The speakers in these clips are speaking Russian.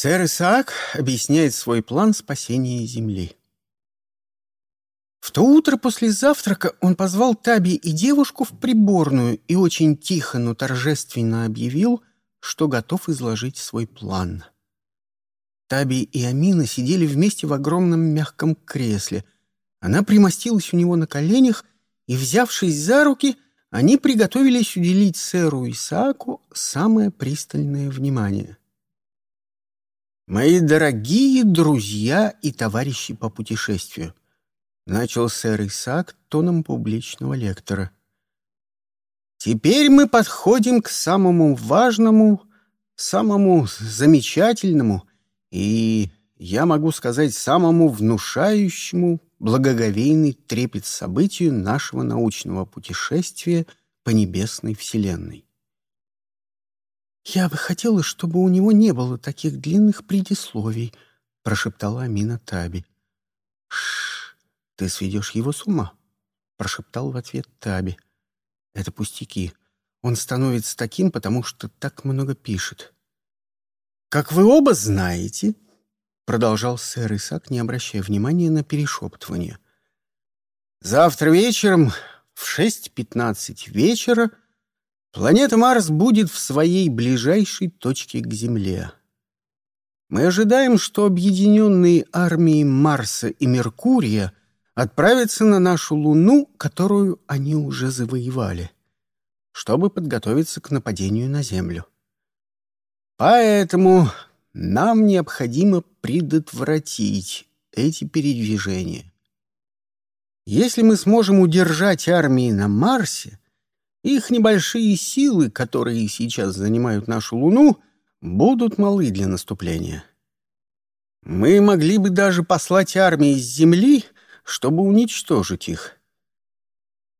Сэр Исаак объясняет свой план спасения Земли. В то утро после завтрака он позвал Таби и девушку в приборную и очень тихо, но торжественно объявил, что готов изложить свой план. Таби и Амина сидели вместе в огромном мягком кресле. Она примостилась у него на коленях, и, взявшись за руки, они приготовились уделить сэру Исааку самое пристальное внимание. «Мои дорогие друзья и товарищи по путешествию», — начал сэр Исаак тоном публичного лектора. «Теперь мы подходим к самому важному, самому замечательному и, я могу сказать, самому внушающему благоговейный трепет событию нашего научного путешествия по небесной вселенной. «Я бы хотела, чтобы у него не было таких длинных предисловий», — прошептала Амина Таби. «Шш, ты сведешь его с ума», — прошептал в ответ Таби. «Это пустяки. Он становится таким, потому что так много пишет». «Как вы оба знаете», — продолжал сэр Исаак, не обращая внимания на перешептывание, «завтра вечером в 6.15 вечера — Планета Марс будет в своей ближайшей точке к Земле. Мы ожидаем, что объединенные армии Марса и Меркурия отправятся на нашу Луну, которую они уже завоевали, чтобы подготовиться к нападению на Землю. Поэтому нам необходимо предотвратить эти передвижения. Если мы сможем удержать армии на Марсе, их небольшие силы, которые сейчас занимают нашу Луну, будут малы для наступления. Мы могли бы даже послать армии с Земли, чтобы уничтожить их.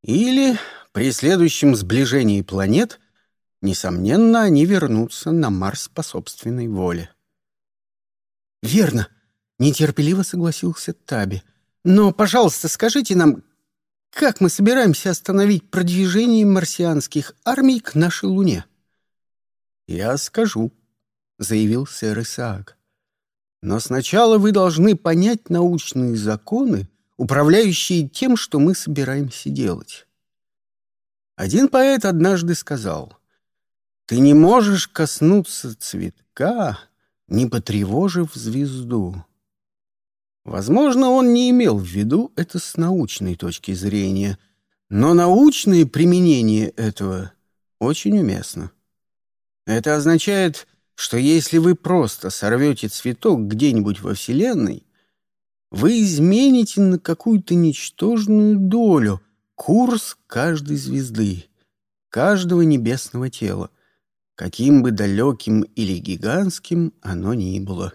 Или при следующем сближении планет, несомненно, они вернутся на Марс по собственной воле. «Верно», — нетерпеливо согласился Таби. «Но, пожалуйста, скажите нам, как мы собираемся остановить продвижение марсианских армий к нашей Луне? Я скажу, заявил сэр Исаак. Но сначала вы должны понять научные законы, управляющие тем, что мы собираемся делать. Один поэт однажды сказал, «Ты не можешь коснуться цветка, не потревожив звезду». Возможно, он не имел в виду это с научной точки зрения, но научное применение этого очень уместно. Это означает, что если вы просто сорвете цветок где-нибудь во Вселенной, вы измените на какую-то ничтожную долю курс каждой звезды, каждого небесного тела, каким бы далеким или гигантским оно ни было.